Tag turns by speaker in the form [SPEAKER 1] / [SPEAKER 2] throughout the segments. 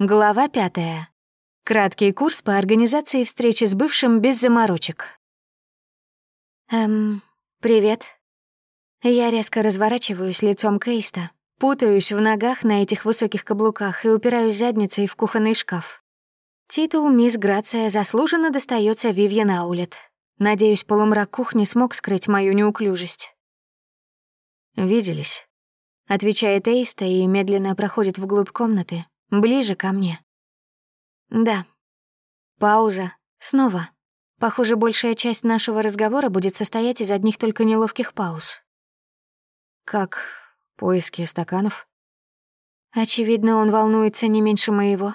[SPEAKER 1] Глава пятая. Краткий курс по организации встречи с бывшим без заморочек. Эм, привет. Я резко разворачиваюсь лицом Кейста, путаюсь в ногах на этих высоких каблуках и упираюсь задницей в кухонный шкаф. Титул «Мисс Грация» заслуженно достается Вивьен Аулет. Надеюсь, полумрак кухни смог скрыть мою неуклюжесть.
[SPEAKER 2] «Виделись», —
[SPEAKER 1] отвечает Эйста и медленно проходит вглубь комнаты, Ближе ко мне. Да. Пауза. Снова. Похоже, большая часть нашего разговора будет состоять из одних только неловких пауз.
[SPEAKER 2] Как поиски стаканов?
[SPEAKER 1] Очевидно, он волнуется не меньше моего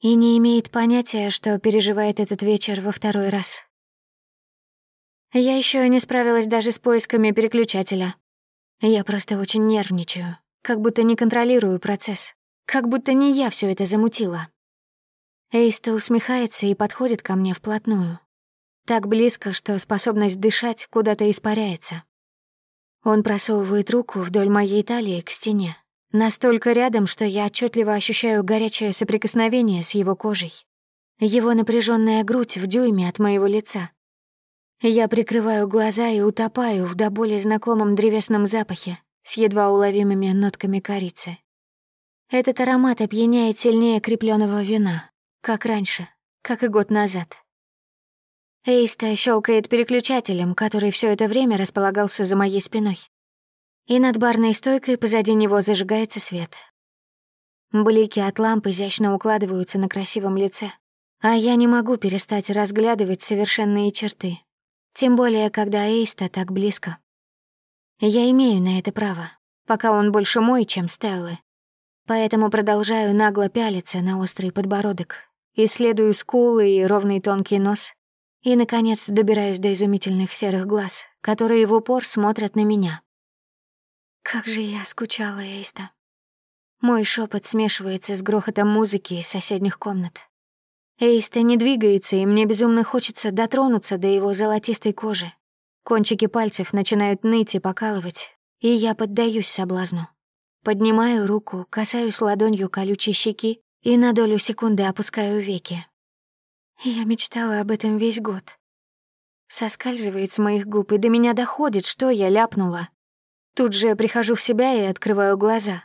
[SPEAKER 1] и не имеет понятия, что переживает этот вечер во второй раз. Я еще не справилась даже с поисками переключателя. Я просто очень нервничаю, как будто не контролирую процесс. Как будто не я все это замутила. Эйста усмехается и подходит ко мне вплотную. Так близко, что способность дышать куда-то испаряется. Он просовывает руку вдоль моей талии к стене. Настолько рядом, что я отчетливо ощущаю горячее соприкосновение с его кожей. Его напряженная грудь в дюйме от моего лица. Я прикрываю глаза и утопаю в до боли знакомом древесном запахе с едва уловимыми нотками корицы. Этот аромат опьяняет сильнее крепленного вина, как раньше, как и год назад. Эйста щелкает переключателем, который все это время располагался за моей спиной. И над барной стойкой позади него зажигается свет. Блики от ламп изящно укладываются на красивом лице, а я не могу перестать разглядывать совершенные черты. Тем более, когда Эйста так близко. Я имею на это право, пока он больше мой, чем Стеллы. Поэтому продолжаю нагло пялиться на острый подбородок, исследую скулы и ровный тонкий нос, и, наконец, добираюсь до изумительных серых глаз, которые в упор смотрят на меня. Как же я скучала, Эйста. Мой шепот смешивается с грохотом музыки из соседних комнат. Эйста не двигается, и мне безумно хочется дотронуться до его золотистой кожи. Кончики пальцев начинают ныть и покалывать, и я поддаюсь соблазну. Поднимаю руку, касаюсь ладонью колючей щеки и на долю секунды опускаю веки. Я мечтала об этом весь год. Соскальзывает с моих губ, и до меня доходит, что я ляпнула. Тут же прихожу в себя и открываю глаза.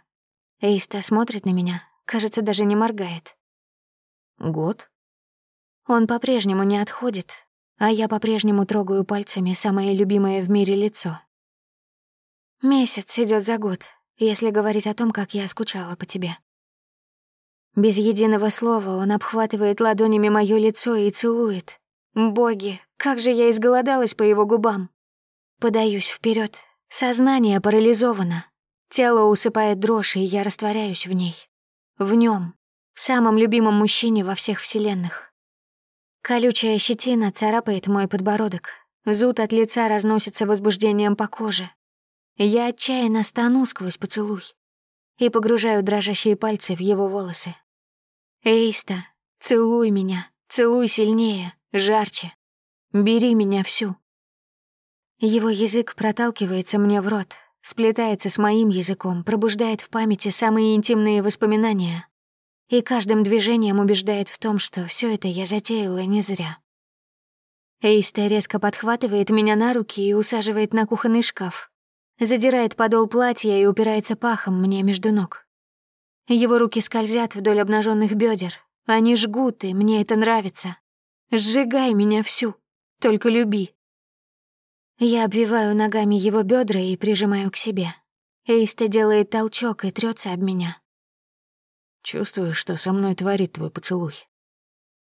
[SPEAKER 1] Эйста смотрит на меня, кажется, даже не моргает.
[SPEAKER 2] «Год?»
[SPEAKER 1] Он по-прежнему не отходит, а я по-прежнему трогаю пальцами самое любимое в мире лицо. Месяц идет за год, если говорить о том, как я скучала по тебе. Без единого слова он обхватывает ладонями моё лицо и целует. Боги, как же я изголодалась по его губам. Подаюсь вперед, сознание парализовано. Тело усыпает дрожь, и я растворяюсь в ней. В нем, в самом любимом мужчине во всех вселенных. Колючая щетина царапает мой подбородок. Зуд от лица разносится возбуждением по коже. Я отчаянно стану сквозь поцелуй и погружаю дрожащие пальцы в его волосы. «Эйста, целуй меня, целуй сильнее, жарче. Бери меня всю». Его язык проталкивается мне в рот, сплетается с моим языком, пробуждает в памяти самые интимные воспоминания и каждым движением убеждает в том, что все это я затеяла не зря. Эйста резко подхватывает меня на руки и усаживает на кухонный шкаф, задирает подол платья и упирается пахом мне между ног. Его руки скользят вдоль обнаженных бедер. Они жгут, и мне это нравится. Сжигай меня всю, только люби. Я обвиваю ногами его бедра и прижимаю к себе. Эйста делает толчок и трется об меня.
[SPEAKER 2] Чувствую, что со мной творит твой поцелуй.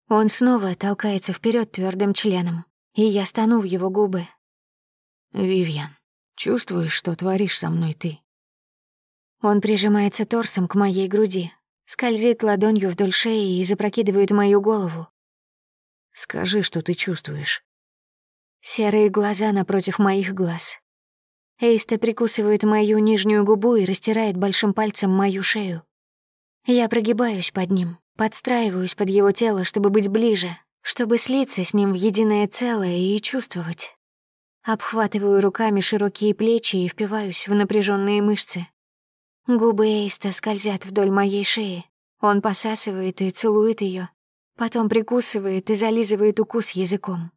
[SPEAKER 1] Он снова толкается вперед твердым членом, и я стану в его губы.
[SPEAKER 2] Вивьен, Чувствуешь, что творишь со мной ты?»
[SPEAKER 1] Он прижимается торсом к моей груди, скользит ладонью вдоль шеи и запрокидывает мою голову.
[SPEAKER 2] «Скажи, что ты чувствуешь».
[SPEAKER 1] Серые глаза напротив моих глаз. Эйста прикусывает мою нижнюю губу и растирает большим пальцем мою шею. Я прогибаюсь под ним, подстраиваюсь под его тело, чтобы быть ближе, чтобы слиться с ним в единое целое и чувствовать. Обхватываю руками широкие плечи и впиваюсь в напряженные мышцы. Губы Эйста скользят вдоль моей шеи. Он посасывает и целует ее, потом прикусывает и зализывает укус языком.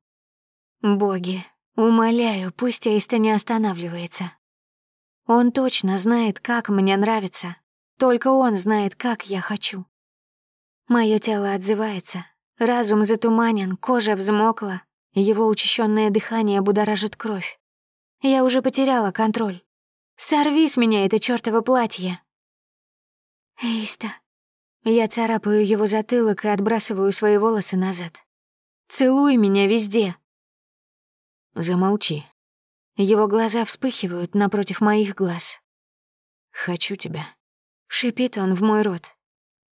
[SPEAKER 1] Боги, умоляю, пусть Эйста не останавливается. Он точно знает, как мне нравится. Только он знает, как я хочу. Мое тело отзывается. Разум затуманен, кожа взмокла, его учащенное дыхание будоражит кровь. Я уже потеряла контроль. Сорви с меня это чёртово платье. Эйста. Я царапаю его затылок и отбрасываю свои волосы назад. Целуй меня везде.
[SPEAKER 2] Замолчи.
[SPEAKER 1] Его глаза вспыхивают напротив моих глаз.
[SPEAKER 2] «Хочу тебя», —
[SPEAKER 1] шипит он в мой рот.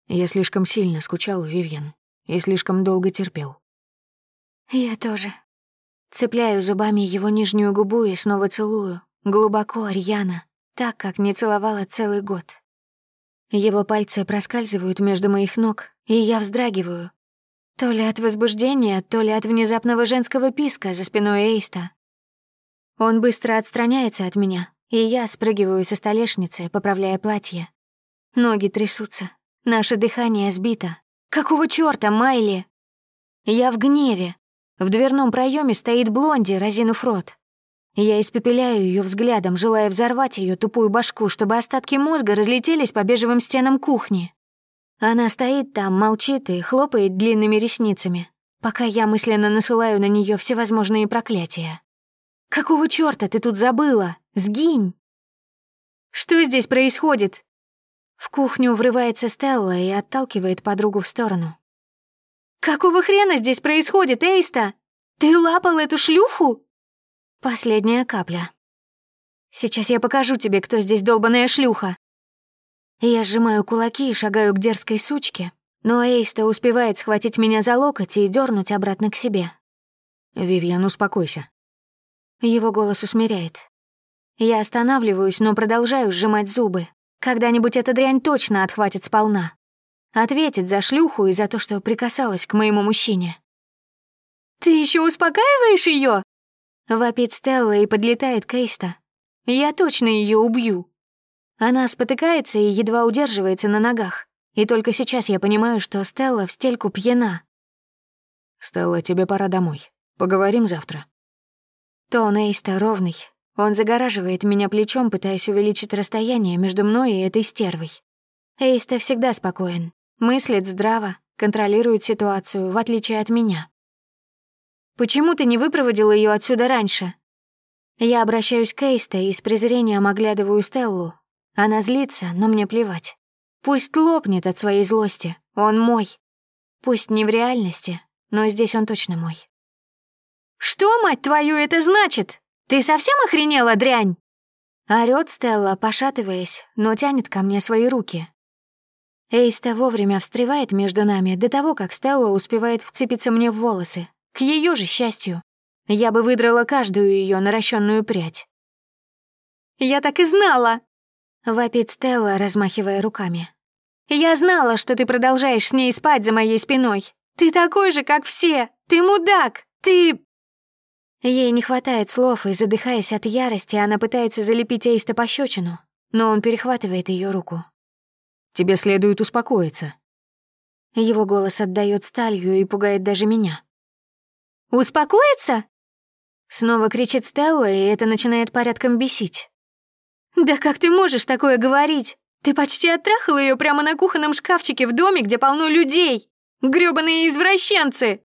[SPEAKER 2] Я слишком сильно скучал, Вивьен, и слишком долго терпел.
[SPEAKER 1] Я тоже. Цепляю зубами его нижнюю губу и снова целую, глубоко, рьяно, так, как не целовала целый год. Его пальцы проскальзывают между моих ног, и я вздрагиваю. То ли от возбуждения, то ли от внезапного женского писка за спиной Эйста, он быстро отстраняется от меня, и я спрыгиваю со столешницы, поправляя платье. Ноги трясутся, наше дыхание сбито. Какого чёрта, Майли? Я в гневе. В дверном проеме стоит Блонди, разинув рот. Я испепеляю ее взглядом, желая взорвать ее тупую башку, чтобы остатки мозга разлетелись по бежевым стенам кухни. Она стоит там, молчит и хлопает длинными ресницами, пока я мысленно насылаю на нее всевозможные проклятия. Какого чёрта ты тут забыла? Сгинь!» «Что здесь происходит?» В кухню врывается Стелла и отталкивает подругу в сторону. «Какого хрена здесь происходит, Эйста? Ты лапал эту шлюху?» Последняя капля. «Сейчас я покажу тебе, кто здесь долбаная шлюха». Я сжимаю кулаки и шагаю к дерзкой сучке, но Эйста успевает схватить меня за локоть и дернуть обратно к себе.
[SPEAKER 2] «Вивьен, успокойся.
[SPEAKER 1] Его голос усмиряет. Я останавливаюсь, но продолжаю сжимать зубы. Когда-нибудь эта дрянь точно отхватит сполна. Ответит за шлюху и за то, что прикасалась к моему мужчине. «Ты еще успокаиваешь ее? Вопит Стелла и подлетает Кейста. «Я точно ее убью». Она спотыкается и едва удерживается на ногах. И только сейчас я понимаю, что Стелла в стельку пьяна.
[SPEAKER 2] «Стелла, тебе пора домой. Поговорим завтра».
[SPEAKER 1] Тон Эйста ровный. Он загораживает меня плечом, пытаясь увеличить расстояние между мной и этой стервой. Эйста всегда спокоен, мыслит здраво, контролирует ситуацию, в отличие от меня. «Почему ты не выпроводил ее отсюда раньше?» Я обращаюсь к Эйста и с презрением оглядываю Стеллу. Она злится, но мне плевать. Пусть лопнет от своей злости, он мой. Пусть не в реальности, но здесь он точно мой. «Что, мать твою, это значит? Ты совсем охренела, дрянь?» Орёт Стелла, пошатываясь, но тянет ко мне свои руки. Эйста вовремя встревает между нами до того, как Стелла успевает вцепиться мне в волосы. К ее же счастью. Я бы выдрала каждую ее наращенную прядь. «Я так и знала!» — вопит Стелла, размахивая руками. «Я знала, что ты продолжаешь с ней спать за моей спиной. Ты такой же, как все! Ты мудак! Ты...» Ей не хватает слов, и, задыхаясь от ярости, она пытается залепить Эйста пощечину, но он перехватывает ее руку.
[SPEAKER 2] «Тебе следует успокоиться».
[SPEAKER 1] Его голос отдает сталью и пугает даже меня. «Успокоиться?» Снова кричит Стелла, и это начинает порядком бесить. «Да как ты можешь такое говорить? Ты почти оттрахал ее прямо на кухонном шкафчике в доме, где полно людей! грёбаные извращенцы!»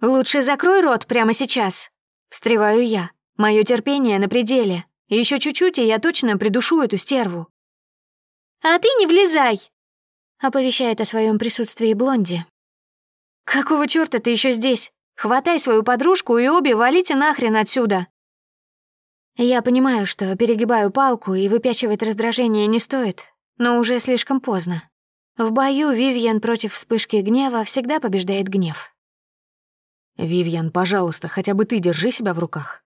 [SPEAKER 1] «Лучше закрой рот прямо сейчас», — встреваю я. Мое терпение на пределе. Еще чуть-чуть, и я точно придушу эту стерву. «А ты не влезай!» — оповещает о своем присутствии Блонди. «Какого чёрта ты еще здесь? Хватай свою подружку и обе валите нахрен отсюда!» Я понимаю, что перегибаю палку и выпячивать раздражение не стоит, но уже слишком поздно. В бою Вивьен против вспышки гнева всегда побеждает гнев.
[SPEAKER 2] «Вивьен, пожалуйста, хотя бы ты держи себя в руках».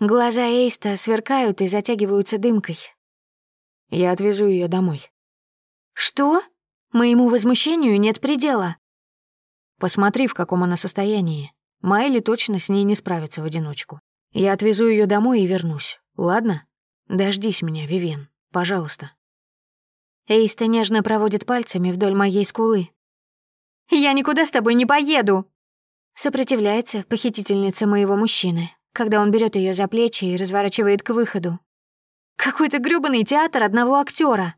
[SPEAKER 1] Глаза Эйста сверкают и затягиваются дымкой.
[SPEAKER 2] Я отвезу ее домой.
[SPEAKER 1] «Что? Моему возмущению нет предела».
[SPEAKER 2] Посмотри, в каком она состоянии. Майли точно с ней не справится в одиночку. Я отвезу ее домой и вернусь, ладно? Дождись меня, Вивен, пожалуйста.
[SPEAKER 1] Эйста нежно проводит пальцами вдоль моей скулы. «Я никуда с тобой не поеду!» Сопротивляется похитительница моего мужчины, когда он берет ее за плечи и разворачивает к выходу. Какой-то грёбаный театр одного актера.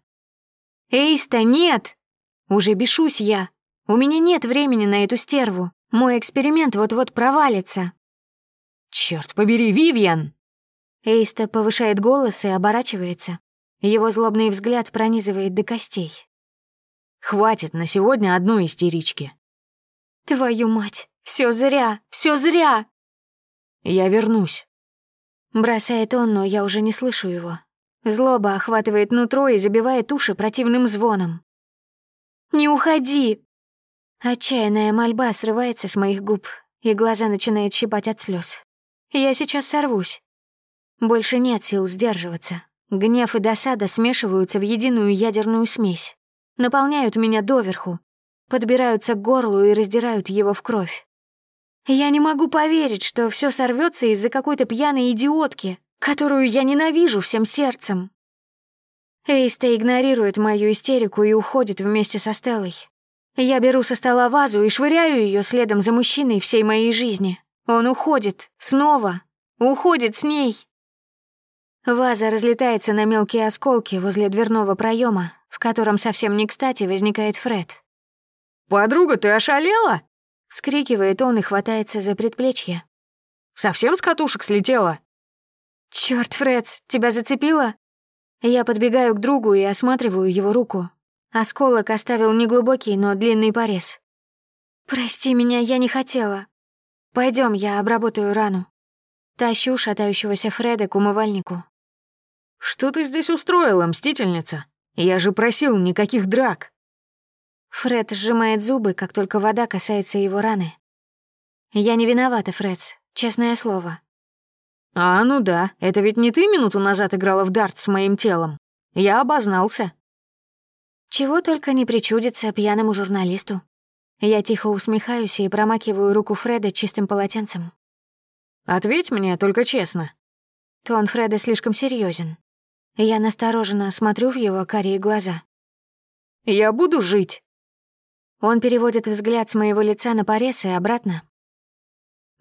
[SPEAKER 1] «Эйста, нет!» Уже бешусь я. У меня нет времени на эту стерву. Мой эксперимент вот-вот провалится.
[SPEAKER 2] Черт побери, Вивьен!
[SPEAKER 1] Эйста повышает голос и оборачивается. Его злобный взгляд пронизывает до костей.
[SPEAKER 2] Хватит на сегодня одной истерички.
[SPEAKER 1] Твою мать, все зря, все зря.
[SPEAKER 2] Я вернусь.
[SPEAKER 1] Бросает он, но я уже не слышу его. Злоба охватывает нутро и забивает уши противным звоном. «Не уходи!» Отчаянная мольба срывается с моих губ, и глаза начинают щипать от слез. Я сейчас сорвусь. Больше нет сил сдерживаться. Гнев и досада смешиваются в единую ядерную смесь. Наполняют меня доверху, подбираются к горлу и раздирают его в кровь. Я не могу поверить, что все сорвется из-за какой-то пьяной идиотки, которую я ненавижу всем сердцем. Эйста игнорирует мою истерику и уходит вместе со Стеллой. Я беру со стола вазу и швыряю ее следом за мужчиной всей моей жизни. Он уходит. Снова. Уходит с ней. Ваза разлетается на мелкие осколки возле дверного проема, в котором совсем не кстати возникает Фред.
[SPEAKER 2] «Подруга, ты ошалела?»
[SPEAKER 1] — скрикивает он и хватается за предплечье.
[SPEAKER 2] «Совсем с катушек слетела?»
[SPEAKER 1] «Чёрт, Фред, тебя зацепило?» Я подбегаю к другу и осматриваю его руку. Осколок оставил неглубокий, но длинный порез. «Прости меня, я не хотела. Пойдем, я обработаю рану». Тащу шатающегося Фреда к умывальнику.
[SPEAKER 2] «Что ты здесь устроила, мстительница? Я же просил никаких драк!»
[SPEAKER 1] Фред сжимает зубы, как только вода касается его раны. «Я не виновата, Фредс, честное слово».
[SPEAKER 2] «А, ну да, это ведь не ты минуту назад играла в дарт с моим телом. Я обознался».
[SPEAKER 1] Чего только не причудится пьяному журналисту. Я тихо усмехаюсь и промакиваю руку Фреда чистым полотенцем.
[SPEAKER 2] «Ответь мне только честно».
[SPEAKER 1] Тон Фреда слишком серьезен. Я настороженно смотрю в его карие глаза.
[SPEAKER 2] «Я буду жить».
[SPEAKER 1] Он переводит взгляд с моего лица на порез и обратно.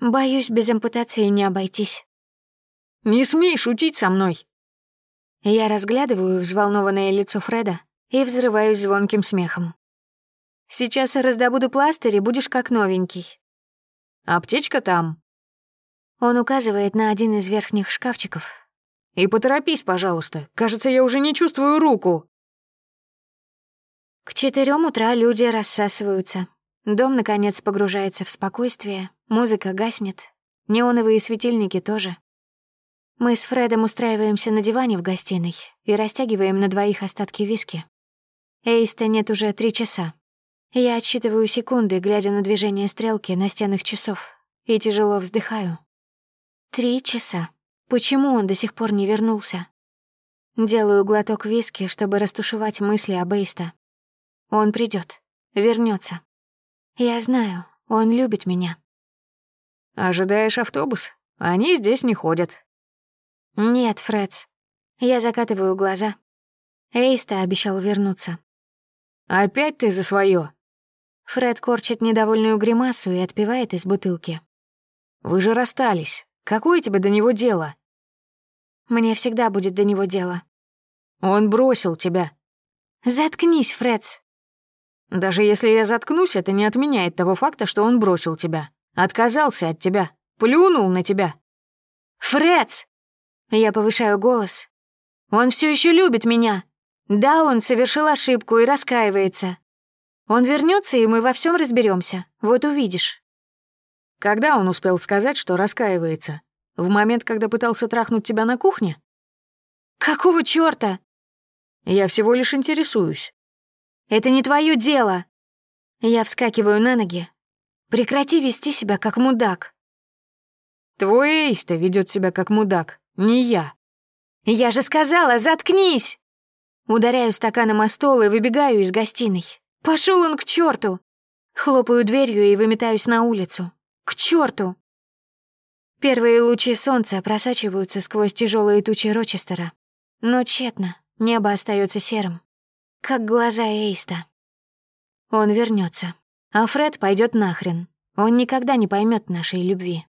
[SPEAKER 1] Боюсь, без ампутации не обойтись.
[SPEAKER 2] «Не смей шутить со мной!»
[SPEAKER 1] Я разглядываю взволнованное лицо Фреда и взрываюсь звонким смехом. «Сейчас раздобуду пластырь, и будешь как новенький».
[SPEAKER 2] «Аптечка там».
[SPEAKER 1] Он указывает на один из верхних шкафчиков.
[SPEAKER 2] И поторопись, пожалуйста. Кажется, я уже не чувствую руку.
[SPEAKER 1] Четырем утра люди рассасываются. Дом, наконец, погружается в спокойствие. Музыка гаснет. Неоновые светильники тоже. Мы с Фредом устраиваемся на диване в гостиной и растягиваем на двоих остатки виски. Эйста нет уже три часа. Я отсчитываю секунды, глядя на движение стрелки на стенах часов, и тяжело вздыхаю. Три часа. Почему он до сих пор не вернулся? Делаю глоток виски, чтобы растушевать мысли об Эйста. Он придет, вернется. Я знаю, он любит меня.
[SPEAKER 2] Ожидаешь автобус? Они здесь не ходят.
[SPEAKER 1] Нет, Фредс. Я закатываю глаза. Эйста обещал вернуться.
[SPEAKER 2] Опять ты за свое.
[SPEAKER 1] Фред корчит недовольную гримасу и отпивает из бутылки.
[SPEAKER 2] Вы же расстались. Какое тебе до него дело?
[SPEAKER 1] Мне всегда будет до него дело.
[SPEAKER 2] Он бросил тебя.
[SPEAKER 1] Заткнись, Фредс.
[SPEAKER 2] Даже если я заткнусь, это не отменяет того факта, что он бросил тебя. Отказался от тебя. Плюнул на тебя.
[SPEAKER 1] Фредс! Я повышаю голос. Он все еще любит меня. Да, он совершил ошибку и раскаивается. Он вернется, и мы во всем разберемся. Вот увидишь.
[SPEAKER 2] Когда он успел сказать, что раскаивается? В момент, когда пытался трахнуть тебя на кухне?
[SPEAKER 1] Какого чёрта?
[SPEAKER 2] Я всего лишь интересуюсь.
[SPEAKER 1] Это не твое дело. Я вскакиваю на ноги. Прекрати вести себя как мудак.
[SPEAKER 2] Твой Эйста ведет себя как мудак, не я.
[SPEAKER 1] Я же сказала, заткнись! Ударяю стаканом о стол и выбегаю из гостиной. Пошел он к черту! Хлопаю дверью и выметаюсь на улицу. К черту! Первые лучи солнца просачиваются сквозь тяжелые тучи Рочестера. Но тщетно, небо остается серым. Как глаза Эйста. Он вернется, а Фред пойдет нахрен. Он никогда не поймет нашей любви.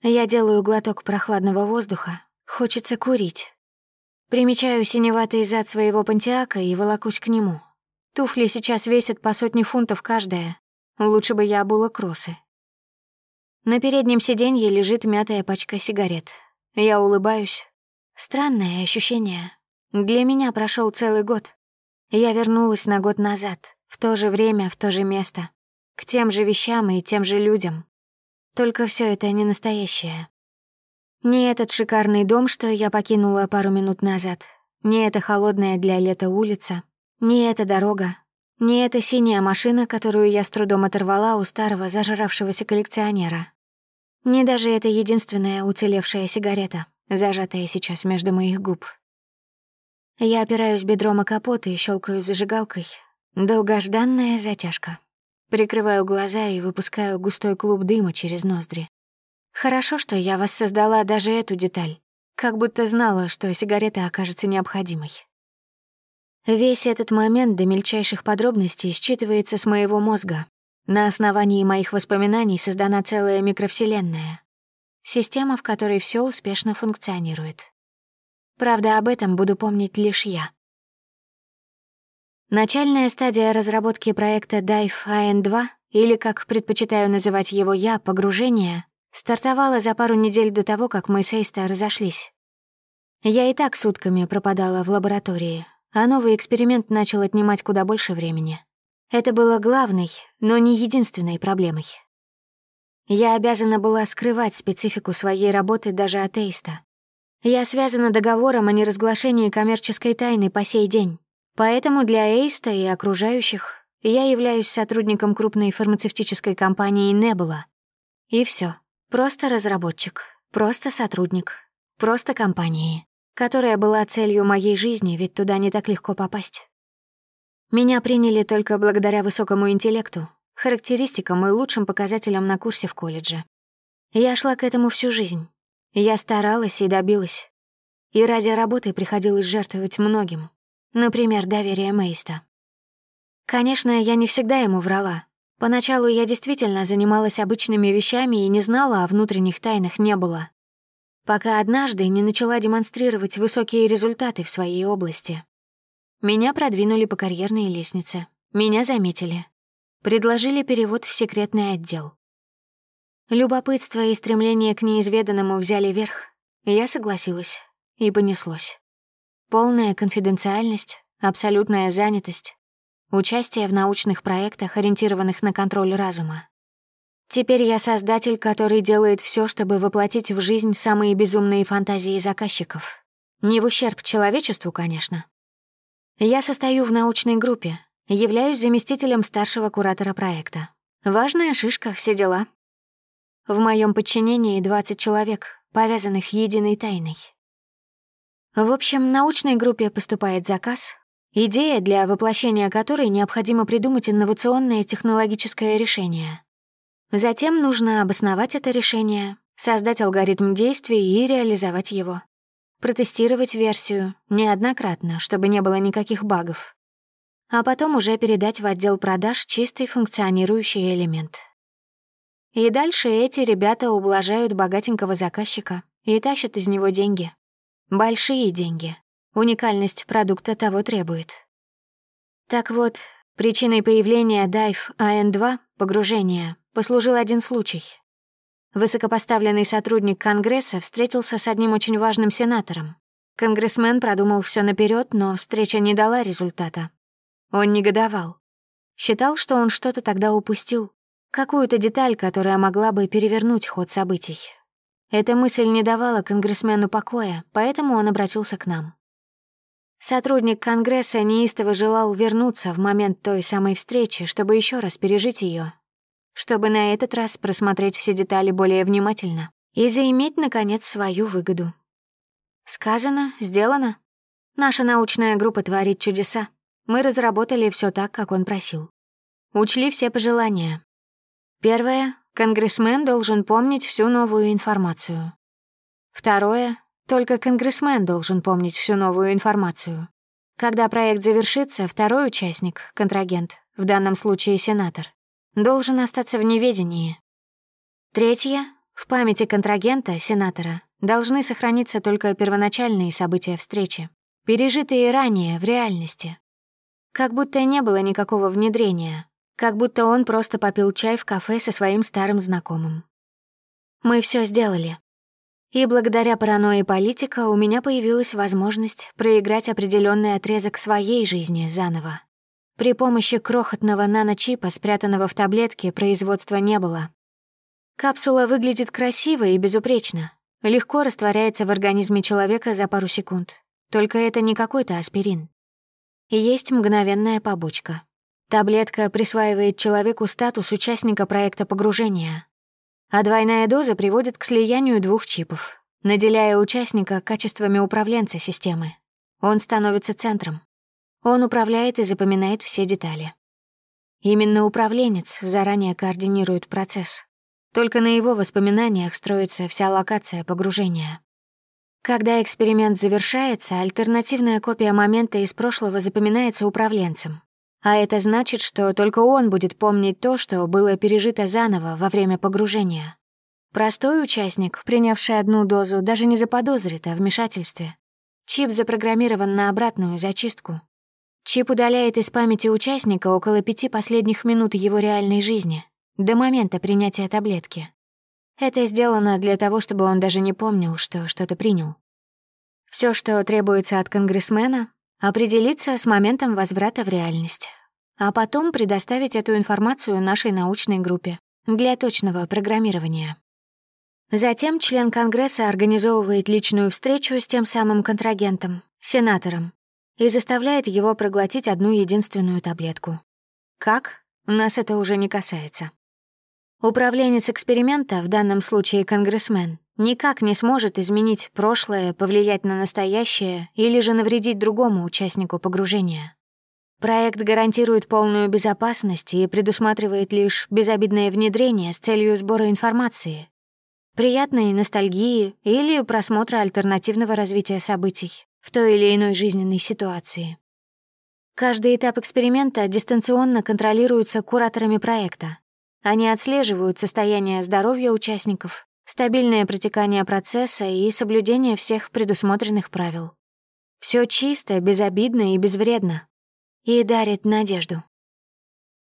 [SPEAKER 1] Я делаю глоток прохладного воздуха. Хочется курить. Примечаю синеватый зад своего пантеака и волокусь к нему. Туфли сейчас весят по сотне фунтов каждая. Лучше бы я обула кроссы. На переднем сиденье лежит мятая пачка сигарет. Я улыбаюсь. Странное ощущение. Для меня прошел целый год. Я вернулась на год назад, в то же время, в то же место, к тем же вещам и тем же людям. Только все это не настоящее. Не этот шикарный дом, что я покинула пару минут назад, не эта холодная для лета улица, не эта дорога, не эта синяя машина, которую я с трудом оторвала у старого зажравшегося коллекционера. Не даже эта единственная уцелевшая сигарета, зажатая сейчас между моих губ. Я опираюсь бедром о капот и щелкаю зажигалкой. Долгожданная затяжка. Прикрываю глаза и выпускаю густой клуб дыма через ноздри. Хорошо, что я воссоздала даже эту деталь, как будто знала, что сигарета окажется необходимой. Весь этот момент до мельчайших подробностей считывается с моего мозга, на основании моих воспоминаний создана целая микровселенная. Система, в которой все успешно функционирует. Правда, об этом буду помнить лишь я. Начальная стадия разработки проекта DIVE AN2, или, как предпочитаю называть его я, погружение, стартовала за пару недель до того, как мы с Эйста разошлись. Я и так сутками пропадала в лаборатории, а новый эксперимент начал отнимать куда больше времени. Это было главной, но не единственной проблемой. Я обязана была скрывать специфику своей работы даже от Эйста. Я связана договором о неразглашении коммерческой тайны по сей день. Поэтому для Эйста и окружающих я являюсь сотрудником крупной фармацевтической компании Небула. И все. Просто разработчик, просто сотрудник, просто компании, которая была целью моей жизни, ведь туда не так легко попасть. Меня приняли только благодаря высокому интеллекту, характеристикам и лучшим показателям на курсе в колледже. Я шла к этому всю жизнь. Я старалась и добилась. И ради работы приходилось жертвовать многим. Например, доверие Мейста. Конечно, я не всегда ему врала. Поначалу я действительно занималась обычными вещами и не знала о внутренних тайнах не было. Пока однажды не начала демонстрировать высокие результаты в своей области. Меня продвинули по карьерной лестнице. Меня заметили. Предложили перевод в секретный отдел. Любопытство и стремление к неизведанному взяли верх. Я согласилась. И понеслось. Полная конфиденциальность, абсолютная занятость, участие в научных проектах, ориентированных на контроль разума. Теперь я создатель, который делает все, чтобы воплотить в жизнь самые безумные фантазии заказчиков. Не в ущерб человечеству, конечно. Я состою в научной группе, являюсь заместителем старшего куратора проекта. Важная шишка, все дела. В моем подчинении 20 человек, повязанных единой тайной. В общем, научной группе поступает заказ, идея, для воплощения которой необходимо придумать инновационное технологическое решение. Затем нужно обосновать это решение, создать алгоритм действий и реализовать его протестировать версию неоднократно, чтобы не было никаких багов. А потом уже передать в отдел продаж чистый функционирующий элемент. И дальше эти ребята ублажают богатенького заказчика и тащат из него деньги. Большие деньги. Уникальность продукта того требует. Так вот, причиной появления DIVE AN2, погружения, послужил один случай — Высокопоставленный сотрудник Конгресса встретился с одним очень важным сенатором. Конгрессмен продумал все наперед, но встреча не дала результата. Он негодовал. Считал, что он что-то тогда упустил. Какую-то деталь, которая могла бы перевернуть ход событий. Эта мысль не давала конгрессмену покоя, поэтому он обратился к нам. Сотрудник Конгресса неистово желал вернуться в момент той самой встречи, чтобы еще раз пережить ее чтобы на этот раз просмотреть все детали более внимательно и заиметь, наконец, свою выгоду. Сказано, сделано. Наша научная группа творит чудеса. Мы разработали все так, как он просил. Учли все пожелания. Первое. Конгрессмен должен помнить всю новую информацию. Второе. Только конгрессмен должен помнить всю новую информацию. Когда проект завершится, второй участник, контрагент, в данном случае сенатор, должен остаться в неведении. Третье. В памяти контрагента, сенатора, должны сохраниться только первоначальные события встречи, пережитые ранее в реальности. Как будто не было никакого внедрения, как будто он просто попил чай в кафе со своим старым знакомым. Мы все сделали. И благодаря паранойи политика у меня появилась возможность проиграть определенный отрезок своей жизни заново. При помощи крохотного наночипа, спрятанного в таблетке, производства не было. Капсула выглядит красиво и безупречно, легко растворяется в организме человека за пару секунд. Только это не какой-то аспирин. Есть мгновенная побочка. Таблетка присваивает человеку статус участника проекта погружения, а двойная доза приводит к слиянию двух чипов, наделяя участника качествами управленца системы. Он становится центром. Он управляет и запоминает все детали. Именно управленец заранее координирует процесс. Только на его воспоминаниях строится вся локация погружения. Когда эксперимент завершается, альтернативная копия момента из прошлого запоминается управленцем. А это значит, что только он будет помнить то, что было пережито заново во время погружения. Простой участник, принявший одну дозу, даже не заподозрит о вмешательстве. Чип запрограммирован на обратную зачистку. Чип удаляет из памяти участника около пяти последних минут его реальной жизни, до момента принятия таблетки. Это сделано для того, чтобы он даже не помнил, что что-то принял. Все, что требуется от конгрессмена, определиться с моментом возврата в реальность, а потом предоставить эту информацию нашей научной группе для точного программирования. Затем член Конгресса организовывает личную встречу с тем самым контрагентом, сенатором, и заставляет его проглотить одну единственную таблетку. Как? Нас это уже не касается. Управленец эксперимента, в данном случае конгрессмен, никак не сможет изменить прошлое, повлиять на настоящее или же навредить другому участнику погружения. Проект гарантирует полную безопасность и предусматривает лишь безобидное внедрение с целью сбора информации, приятной ностальгии или просмотра альтернативного развития событий в той или иной жизненной ситуации. Каждый этап эксперимента дистанционно контролируется кураторами проекта, они отслеживают состояние здоровья участников, стабильное протекание процесса и соблюдение всех предусмотренных правил. Все чисто, безобидно и безвредно. И дарит надежду.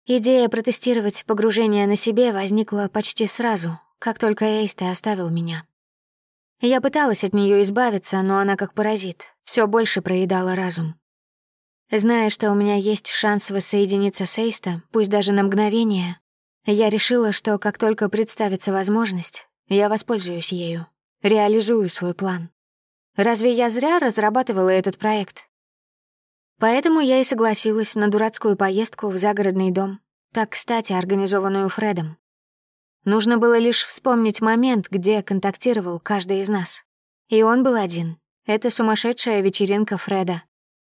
[SPEAKER 1] Идея протестировать погружение на себе возникла почти сразу, как только Эйста оставил меня. Я пыталась от нее избавиться, но она как паразит, все больше проедала разум. Зная, что у меня есть шанс воссоединиться с Эйста, пусть даже на мгновение, я решила, что как только представится возможность, я воспользуюсь ею, реализую свой план. Разве я зря разрабатывала этот проект? Поэтому я и согласилась на дурацкую поездку в загородный дом, так кстати организованную Фредом. Нужно было лишь вспомнить момент, где контактировал каждый из нас. И он был один. Это сумасшедшая вечеринка Фреда,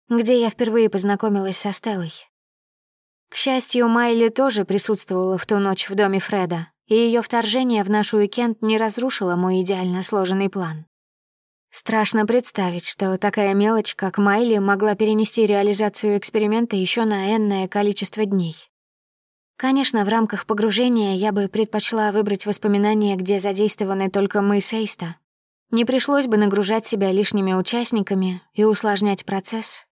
[SPEAKER 1] где я впервые познакомилась со Стеллой. К счастью, Майли тоже присутствовала в ту ночь в доме Фреда, и ее вторжение в наш уикенд не разрушило мой идеально сложенный план. Страшно представить, что такая мелочь, как Майли, могла перенести реализацию эксперимента еще на энное количество дней. Конечно, в рамках погружения я бы предпочла выбрать воспоминания, где задействованы только мы с Эйста. Не пришлось бы нагружать себя лишними участниками и усложнять процесс,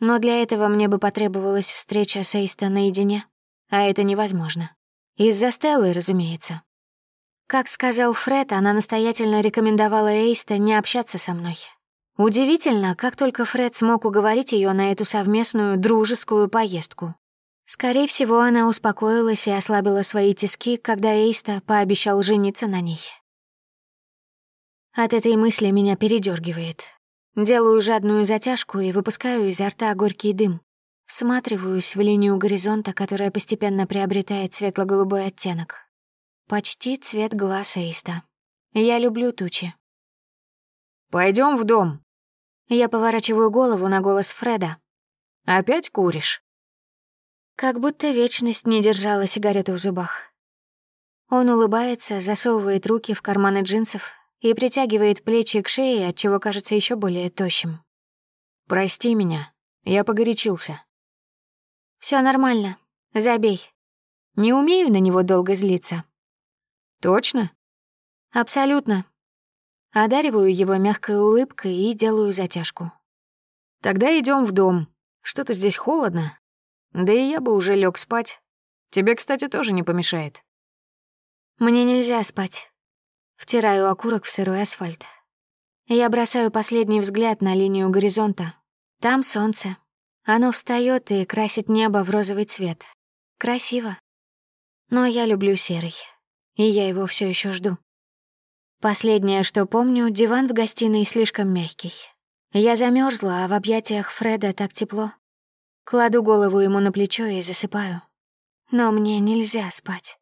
[SPEAKER 1] но для этого мне бы потребовалась встреча с Эйста наедине, а это невозможно. Из-за Стеллы, разумеется. Как сказал Фред, она настоятельно рекомендовала Эйста не общаться со мной. Удивительно, как только Фред смог уговорить ее на эту совместную дружескую поездку. Скорее всего, она успокоилась и ослабила свои тиски, когда Эйста пообещал жениться на ней. От этой мысли меня передергивает. Делаю жадную затяжку и выпускаю изо рта горький дым. Всматриваюсь в линию горизонта, которая постепенно приобретает светло-голубой оттенок. Почти цвет глаз Эйста. Я люблю тучи.
[SPEAKER 2] Пойдем в дом».
[SPEAKER 1] Я поворачиваю голову на голос Фреда.
[SPEAKER 2] «Опять куришь?»
[SPEAKER 1] Как будто вечность не держала сигарету в зубах. Он улыбается, засовывает руки в карманы джинсов и притягивает плечи к шее, отчего кажется еще более тощим.
[SPEAKER 2] «Прости меня. Я погорячился.
[SPEAKER 1] Все нормально. Забей. Не умею на него долго злиться.
[SPEAKER 2] Точно?
[SPEAKER 1] Абсолютно. Одариваю его мягкой улыбкой и делаю затяжку.
[SPEAKER 2] Тогда идем в дом. Что-то здесь холодно. Да и я бы уже лег спать. Тебе, кстати, тоже не помешает.
[SPEAKER 1] Мне нельзя спать. Втираю окурок в сырой асфальт. Я бросаю последний взгляд на линию горизонта. Там солнце. Оно встает и красит небо в розовый цвет. Красиво. Но я люблю серый. И я его все еще жду. Последнее, что помню, диван в гостиной слишком мягкий. Я замерзла, а в объятиях Фреда так тепло. Кладу голову ему на плечо и засыпаю. Но мне нельзя спать.